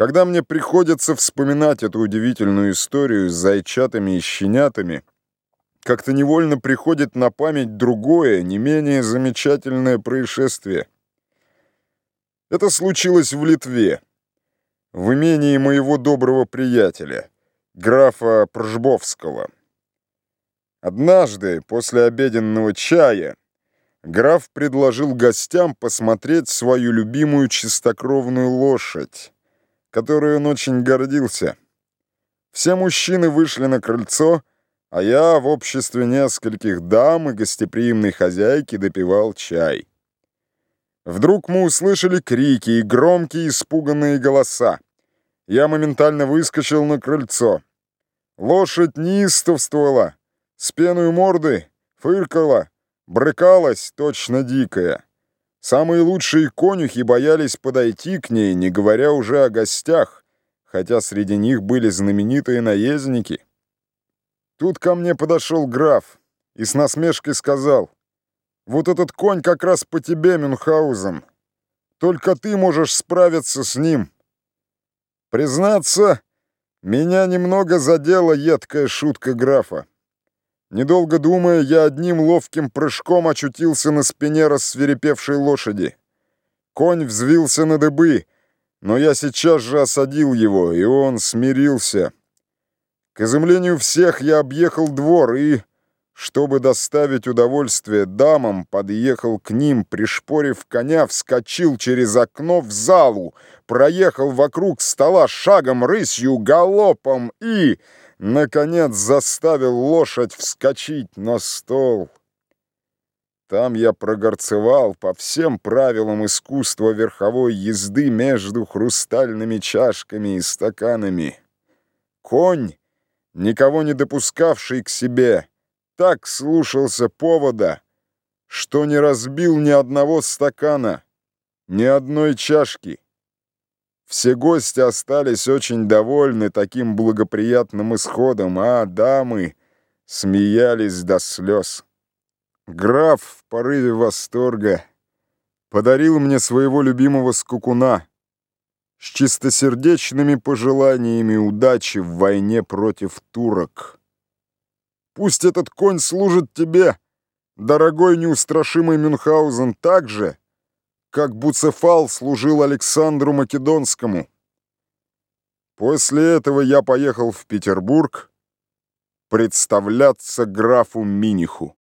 Когда мне приходится вспоминать эту удивительную историю с зайчатами и щенятами, как-то невольно приходит на память другое, не менее замечательное происшествие. Это случилось в Литве, в имении моего доброго приятеля, графа Пржбовского. Однажды, после обеденного чая, граф предложил гостям посмотреть свою любимую чистокровную лошадь которой он очень гордился. Все мужчины вышли на крыльцо, а я в обществе нескольких дам и гостеприимной хозяйки допивал чай. Вдруг мы услышали крики и громкие испуганные голоса. Я моментально выскочил на крыльцо. Лошадь неистовствовала, с пеной морды, фыркала, брыкалась, точно дикая. Самые лучшие конюхи боялись подойти к ней, не говоря уже о гостях, хотя среди них были знаменитые наездники. Тут ко мне подошел граф и с насмешкой сказал, «Вот этот конь как раз по тебе, Мюнхгаузен. Только ты можешь справиться с ним». Признаться, меня немного задела едкая шутка графа. Недолго думая, я одним ловким прыжком очутился на спине рассверепевшей лошади. Конь взвился на дыбы, но я сейчас же осадил его, и он смирился. К изумлению всех я объехал двор и, чтобы доставить удовольствие дамам, подъехал к ним, пришпорив коня, вскочил через окно в залу, проехал вокруг стола шагом, рысью, галопом и наконец заставил лошадь вскочить на стол. Там я прогорцевал по всем правилам искусства верховой езды между хрустальными чашками и стаканами. Конь, никого не допускавший к себе, так слушался повода, что не разбил ни одного стакана, ни одной чашки. Все гости остались очень довольны таким благоприятным исходом, а дамы смеялись до слез. Граф в порыве восторга подарил мне своего любимого скукуна с чистосердечными пожеланиями удачи в войне против турок. Пусть этот конь служит тебе, дорогой неустрашимый Мюнхгаузен, так же, как Буцефал служил Александру Македонскому. После этого я поехал в Петербург представляться графу Миниху.